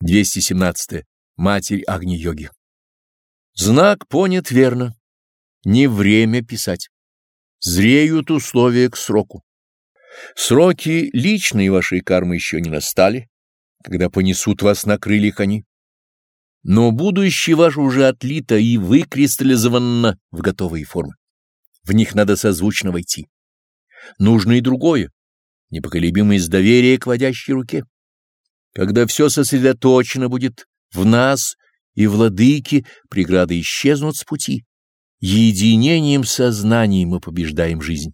217. Матерь Агни-йоги. Знак понят верно. Не время писать. Зреют условия к сроку. Сроки личной вашей кармы еще не настали, когда понесут вас на крыльях они. Но будущее ваше уже отлито и выкристаллизовано в готовые формы. В них надо созвучно войти. Нужно и другое, непоколебимость доверия к водящей руке. Когда все сосредоточено будет в нас и владыке, преграды исчезнут с пути. Единением сознания мы побеждаем жизнь.